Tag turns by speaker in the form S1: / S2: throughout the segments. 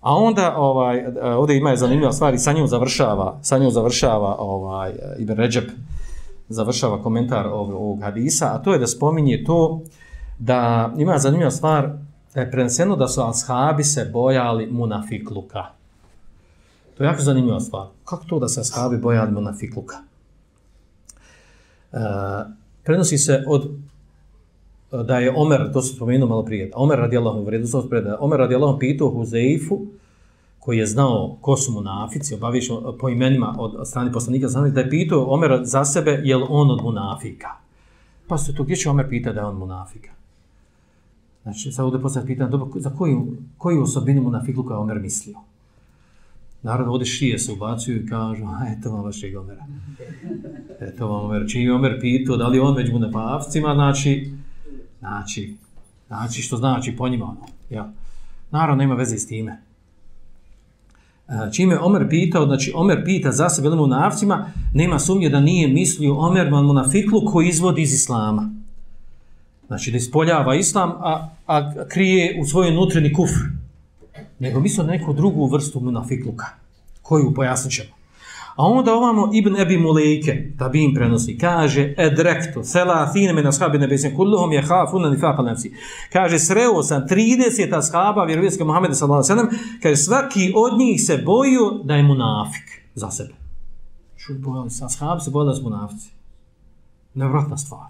S1: A onda ovaj e, ovdje ima je zanimljiva stvar i sa njom završava, sa njom završava ovaj Ibn Rajab završava komentar ovog, ovog hadisa, a to je da spominje to da ima zanimljiva stvar da je preneseno da su ashabi se bojali munafikluka. To je jako zanimljiva stvar. Kako to da se ashabi bojali munafikluka? E, prenosi se od da je Omer, to se spomenuo malo prije, Omer radijallahu vredu, to se Omer radijallahu pitao Huzeifu, koji je znao ko su munafici, obaviš po imenima od strane poslanika, znači da je pitao Omer za sebe, je li on od munafika? Pa se to, gdje će Omer pita da je on munafika? Znači, sad ovdje posljedno pitan, dobro, za koju, koju osobinu munafikluka Omer mislio? Naravno, ovdje šije se ubacuju i kažu, a eto vam vašeg Omera. Eto vam Omer. Čim je Omer pitao da li on već munafavcima, znači, znači, znači što znači po njima ono. Ja. Naravno, nema veze s time. E, čime Omer pitao, znači Omer pita za sebe ili munafcima, nema sumnje da nije mislio Omer man munafiklu koji izvodi iz Islama. Znači da ispoljava Islam, a, a krije u svojoj nutrini kufr. Nego mislio neku drugu vrstu munafikluka, koju pojasnit ćemo. A onda ovamo Ibn Ebi Mulejke, tabin bi im prenosi, kaže, edrektu, sela Athine me nashabi nebesim, kulluhom je hafuna nifaka nefsi. Kaže, sreo sam 30 ashaba vjerovijeska Muhammeda sallallahu sallam, kaže, svaki od njih se boju da je munafik za sebe. Što bojali se, ashabi se bojali da su munafici. Nevratna stvar.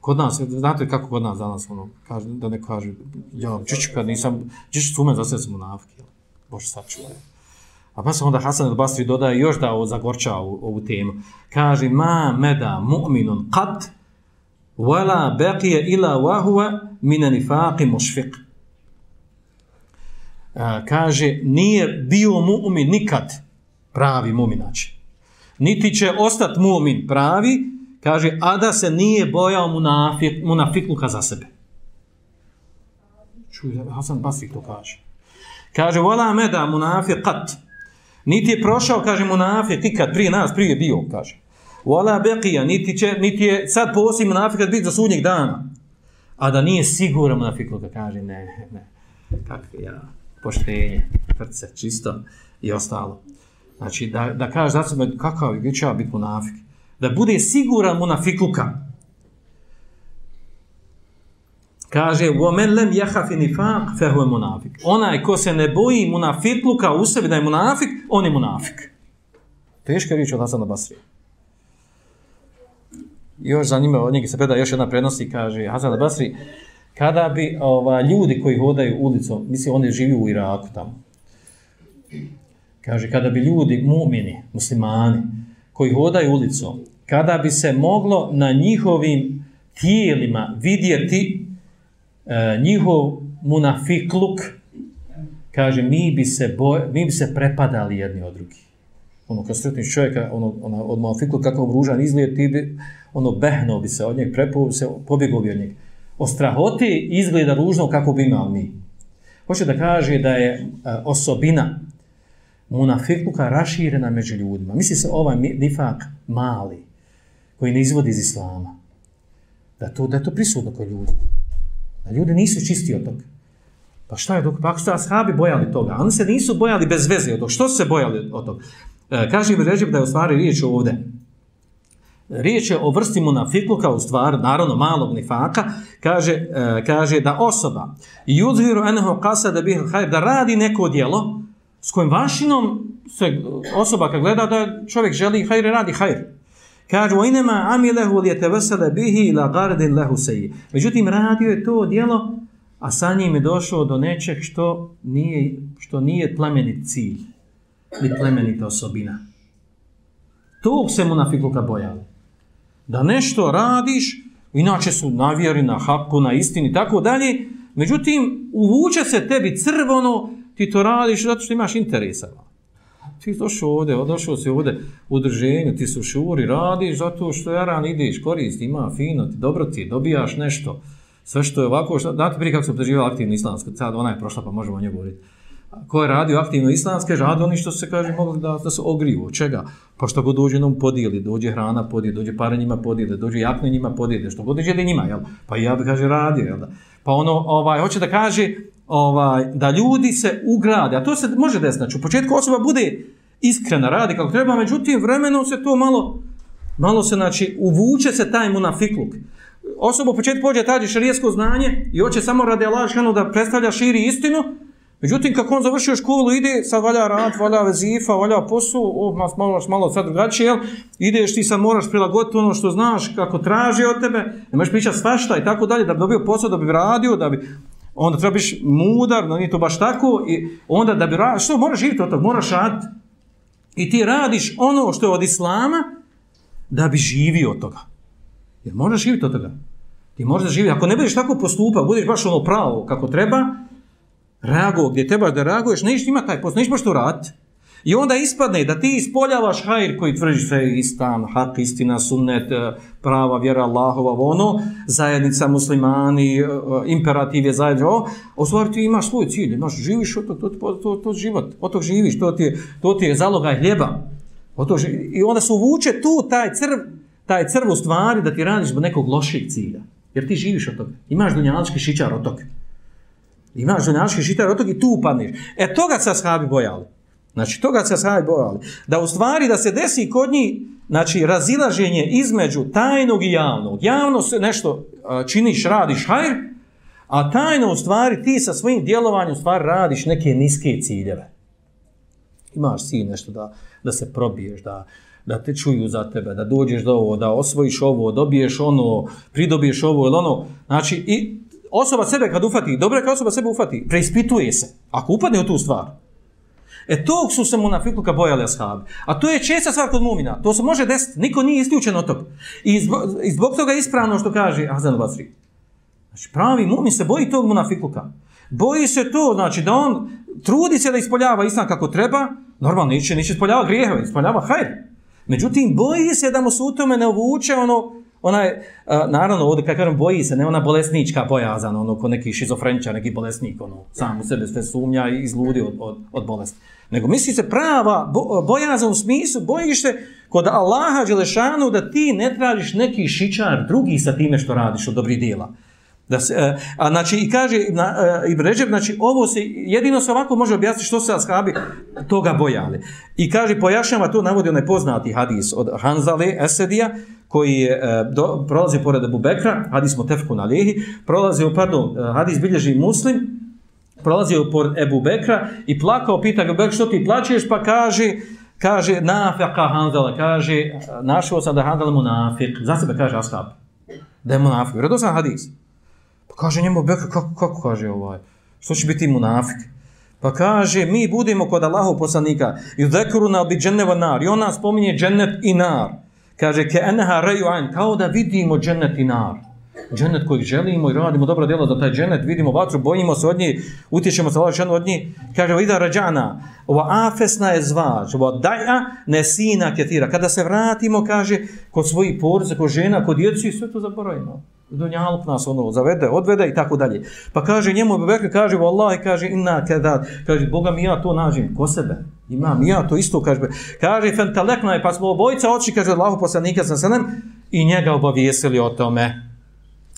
S1: Kod nas, znate kako kod nas danas, ono, kaže, da ne kaže, ja, čiću kad nisam, čiću sumen za sebe sam munafik, Bože, sačuvaj. A pa se onda Hasan al-Basri dodaje još da ovo zagorča ovu, ovu temu. Kaže, ma meda mu'minun qat, wala beqije ila wahuwa mine nifaqi mušfiq. Kaže, nije bio mu'min nikad pravi mu'minač. Znači. Niti će ostati mu'min pravi, kaže, a da se nije bojao munafik, munafikluka za sebe. Čuj, Hasan Basri to kaže. Kaže, wala meda munafiq qat, Niti je prošao, kaže munafik, ikad prije nas, prije bio, kaže. Wala beqija, niti, će, niti je sad poslije munafika biti za sudnjeg dana. A da nije siguran munafik, kaže, ne, ne, kakve ja, poštenje, prce, čisto i ostalo. Znači, da, da kaže za sebe, kakav je, će biti munafik. Da bude siguran munafikluka, Kaže, وَمَنْ لَمْ يَحَفِ نِفَاقِ فَهُوَ munafik. Onaj ko se ne boji munafikluka u sebi da je munafik, on je munafik. Teška riječ od Hasana Basrija. Još zanimljivo, od njega se preda još jedna prednosti, kaže Hasan Basri, kada bi ova, ljudi koji hodaju ulicom, mislim, oni živi u Iraku tamo, kaže, kada bi ljudi, mumini, muslimani, koji hodaju ulicom, kada bi se moglo na njihovim tijelima vidjeti e, njihov munafikluk, kaže, mi bi, se boj, mi bi se prepadali jedni od drugih. Ono, kad sretniš čovjeka, ono, ono, od munafikluk, kako ružan izgled, ti bi, ono, behno bi se od njeg, prepo se, pobjegao bi od njeg. O strahoti izgleda ružno kako bi imali mi. Hoće da kaže da je a, osobina munafikluka raširena među ljudima. Misli se ovaj nifak mali, koji ne izvodi iz islama. Da to, da je to prisutno kod ljudi. A ljudi nisu čisti od toga. Pa šta je dok? Pa ako su ashabi bojali toga? Oni se nisu bojali bez veze od toga. Što su se bojali od toga? E, kaže mi ređib da je u stvari riječ ovde. Riječ je o vrsti munafikluka, u stvari, naravno malog nifaka, kaže, e, kaže da osoba yudhiru eneho kasa da bih hajb, da radi neko djelo s kojim vašinom se e, osoba kad gleda da čovjek želi hajr, radi hajr. Kaže, o inema amilehu li je tevesele bihi ila gardin lehu seji. Međutim, radio je to djelo, a sa njim je došao do nečeg što nije, što nije plemenit cilj, ni plemenita osobina. To se mu na fikluka bojali. Da nešto radiš, inače su na vjeri, na haku, na istini, tako dalje, međutim, uvuče se tebi crvono, ti to radiš zato što imaš interesa ti došao ovdje, došao si ovdje u udruženju, ti su šuri, radiš zato što jaran ideš, koristi, ima fino, ti, dobro ti, dobijaš nešto, sve što je ovako, što, znate prije kako se obdrživao aktivno islamsko, sad ona je prošla pa možemo o njoj govoriti. Ko je radio aktivno islamske, radi oni što se kaže mogli da, da se ogriju, od čega? Pa što god dođe nam um, podijeli, dođe hrana podijeli, dođe pare njima podijeli, dođe jakne njima podijeli, što god dođe njima, jel? Pa ja bi kaže radio, jel da? Pa ono, ovaj, hoće da kaže, ovaj, da ljudi se ugrade, a to se može desiti, znači u početku osoba bude iskrena, radi kako treba, međutim vremenom se to malo, malo se, znači, uvuče se taj munafikluk. Osoba u početku pođe tađe šarijesko znanje i hoće samo radi Allah da predstavlja širi istinu, Međutim, kako on završio školu, ide, sad valja rad, valja vezifa, valja posao, o, malo, malo sad drugačije, jel? Ideš, ti sad moraš prilagoditi ono što znaš, kako traži od tebe, ne možeš pričati svašta i tako dalje, da bi dobio posao, da bi radio, da bi... Onda treba biš mudar, no nije to baš tako, i onda da bi radio, što moraš živjeti od toga, moraš raditi. I ti radiš ono što je od Islama, da bi živio od toga. Jer moraš živjeti od toga. Ti možeš živjeti, ako ne budeš tako postupao, budeš baš ono pravo kako treba, reagovao gdje trebaš da reaguješ, nećeš ima taj posao, nećeš to raditi. I onda ispadne da ti ispoljavaš hajr koji tvrži je istan, hak, istina, sunnet, e, prava, vjera Allahova, ono, zajednica muslimani, e, e, imperativ je zajedno, o stvari ti imaš svoj cilj, imaš, živiš od tog, to, to, to, to život, od tog živiš, to ti je, to ti je zalogaj hljeba. Od tog, I onda se uvuče tu taj crv, taj crv u stvari da ti radiš zbog nekog lošeg cilja. Jer ti živiš od toga. Imaš dunjalički šičar od toga. Imaš dunjaški šičar od toga i tu upadneš. E toga se ashabi bojali. Znači, toga se ashabi bojali. Da u stvari da se desi kod njih znači, razilaženje između tajnog i javnog. Javno se nešto e, činiš, radiš hajr, a tajno u stvari ti sa svojim djelovanjem u stvari radiš neke niske ciljeve. Imaš cilj nešto da, da se probiješ, da, da te čuju za tebe, da dođeš do ovo, da osvojiš ovo, dobiješ ono, pridobiješ ovo ili ono. Znači, i osoba sebe kad ufati, dobro je kad osoba sebe ufati, preispituje se, ako upadne u tu stvar. E tog su se munafikluka bojali ashabi. A to je česta stvar kod mumina. To se može desiti. Niko nije isključen od tog. I zbog, i zbog toga je ispravno što kaže Hazan Basri. Znači pravi mumin se boji tog munafikluka. Boji se to, znači da on trudi se da ispoljava islam kako treba, normalno neće, neće ispoljava grijehove, ispoljava hajr. Međutim, boji se da mu se u tome ne uvuče ono, Ona je, naravno, ovdje, kako kažem, boji se, ne ona bolesnička bojazan, ono, ko neki šizofrenčar, neki bolesnik, ono, sam u sebe sve sumnja i izludi od, od, od bolesti. Nego misli se prava bo, bojazan u smislu, bojiš se kod Allaha Đelešanu da ti ne tražiš neki šičar drugi sa time što radiš od dobrih dijela. Da se, e, a znači, i kaže na, uh, Ibn Ređeb, znači, ovo se, jedino se ovako može objasniti što se ashabi toga bojali. I kaže, pojašnjava to, navodi onaj poznati hadis od Hanzale Esedija, koji je e, do, prolazi pored Abu Bekra, hadis mu tefku na lehi, prolazi, pardon, hadis bilježi muslim, prolazi pored Ebu Bekra i plakao, pita ga Bekra, što ti plaćeš, pa kaže, kaže, nafeka Hanzala, kaže, našao sam da handala munafik, za sebe kaže ashab, da je munafik, vredo sam hadis. Kaže njemu Bekr, kako, kako? Kaže ovaj, što će biti munafik? Pa kaže, mi budemo kod Allahov poslanika, i zekuru na bi dženneva nar, i on nas spominje džennet i nar. Kaže ke enha rayu'an kao da vidimo džennet i nar. Džennet koji želimo i radimo dobro djelo za taj džennet vidimo vatru bojimo se od njih utječemo se Allah od njih kaže ida rađana ova afesna je zvač ova daja ne sina ketira kada se vratimo kaže kod svojih porze kod žena kod djeci sve to zaboravimo dunjaluk nas ono zavede, odvede i tako dalje. Pa kaže njemu Bekr, kaže vallahi, kaže inna kada, kaže Boga mi ja to nađem, ko sebe? Imam ja to isto, kaže. Kaže fentalekna je, pa smo obojica oči, kaže Allahu poslanika sa senem i njega obavijesili o tome.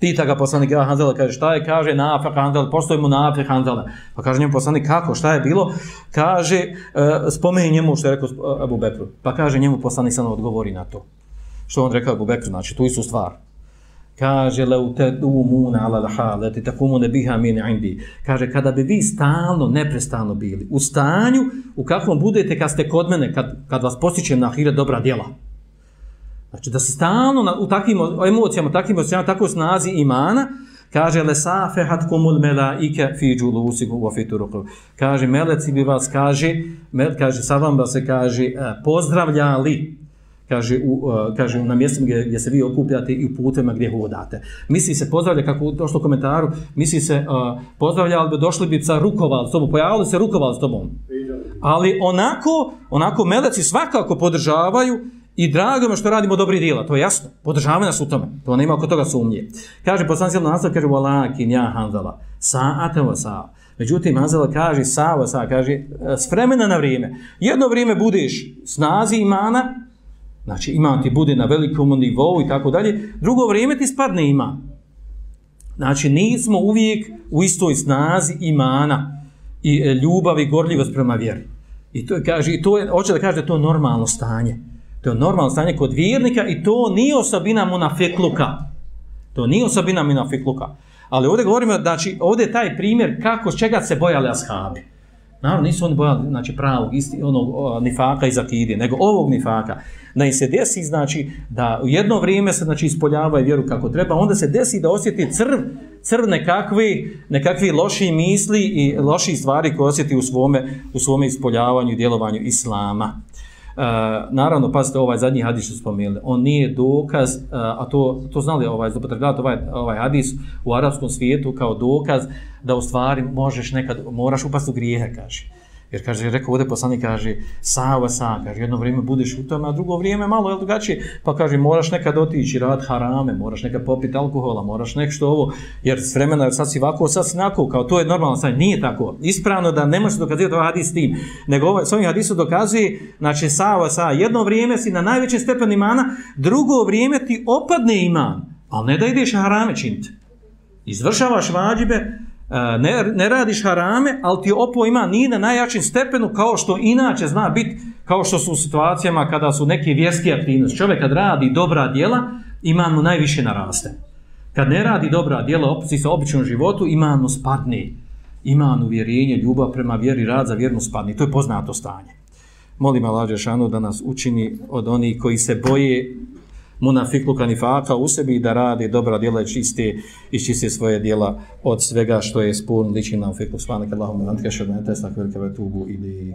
S1: Pita ga poslanik ja kaže šta je, kaže nafak Hanzela, postoji mu nafak Hanzela. Pa kaže njemu poslanik kako, šta je bilo? Kaže, e, uh, spomeni njemu što je rekao Abu Bekru. Pa kaže njemu poslanik sam odgovori na to. Što on rekao Abu Bekru, znači tu istu stvar kaže la utadumuna ala alhalati takumuna biha min indi. Kaže kada bi vi stalno neprestano bili u stanju u kakvom budete kad ste kod mene kad, kad vas posjećem na hira dobra djela. Znači da se stalno na, u takvim emocijama takvim emocijama takvoj snazi imana kaže le safehat kumul melaike fi julusikum wa fi turuq kaže meleci bi vas kaže mel, kaže sa vam se kaže eh, pozdravljali kaže u e, kaže na mjestu gdje, gdje se vi okupljate i u putima gdje hodate. Misli se pozdravlja kako to što komentaru, misli se uh, pozdravlja ali bi došli bi sa rukoval s tobom, pojavili se rukoval s tobom. Ali onako, onako meleci svakako podržavaju i drago me što radimo dobri djela, to je jasno. Podržavaju nas u tome. To nema oko toga sumnje. Kaže poslanik nastav kaže walakin ja hanzala sa'ate wa sa. Međutim, Hanzala kaže, sa, sa, kaže, s vremena na vrijeme. Jedno vrijeme budeš snazi imana, Znači, iman ti bude na velikom nivou i tako dalje. Drugo vrijeme ti spadne ima. Znači, nismo uvijek u istoj snazi imana i e, ljubavi, i gorljivost prema vjeri. I to kaže, i to je, hoće da kaže da je to normalno stanje. To je normalno stanje kod vjernika i to nije osobina munafekluka. To nije osobina munafekluka. Ali ovdje govorimo, znači, ovdje je taj primjer kako, čega se bojali ashabi. Naravno, nisu oni bojali, znači, pravog, isti, onog o, nifaka iz akide, nego ovog nifaka. Da im se desi, znači, da u jedno vrijeme se, znači, ispoljavaju vjeru kako treba, onda se desi da osjeti crv, crv nekakvi, nekakvi loši misli i loši stvari koje osjeti u svome, u svome ispoljavanju i djelovanju islama. E, naravno, pazite, ovaj zadnji hadis što spomenuli, on nije dokaz, e, a to, to znali ovaj, zapotrebljati ovaj, ovaj hadis u arapskom svijetu kao dokaz da u stvari možeš nekad, moraš upasti u grijehe, kaže. Jer kaže, rekao ovdje poslanik, kaže, sava sa, kaže, jedno vrijeme budeš u tome, a drugo vrijeme malo je drugačije, pa kaže, moraš nekad otići rad harame, moraš nekad popiti alkohola, moraš nešto ovo, jer s vremena sad si ovako, sad si nako, kao to je normalno stanje, nije tako. Ispravno da ne možeš dokazivati ovaj hadis tim, nego ovaj, s ovim hadisom dokazuje, znači, sava sa, jedno vrijeme si na najvećem stepenu imana, drugo vrijeme ti opadne iman, ali ne da ideš harame činiti. Izvršavaš vađibe, E, ne, ne radiš harame, ali ti opo ima nije na najjačim stepenu kao što inače zna biti, kao što su u situacijama kada su neke vjerske aktivnosti. Čovjek kad radi dobra djela, ima mu najviše naraste. Kad ne radi dobra djela, opusti se običnom životu, ima mu spadne. Ima mu vjerenje, ljubav prema vjeri, rad za vjernu spadne. To je poznato stanje. Molim Allah Žešanu da nas učini od onih koji se boje munafikluka nifaka u sebi da radi dobra djela i čiste, i čiste svoje djela od svega što je spurn liči na fiklu. Svanak Allahumma, antika šedna, tesna, velika vetubu ili...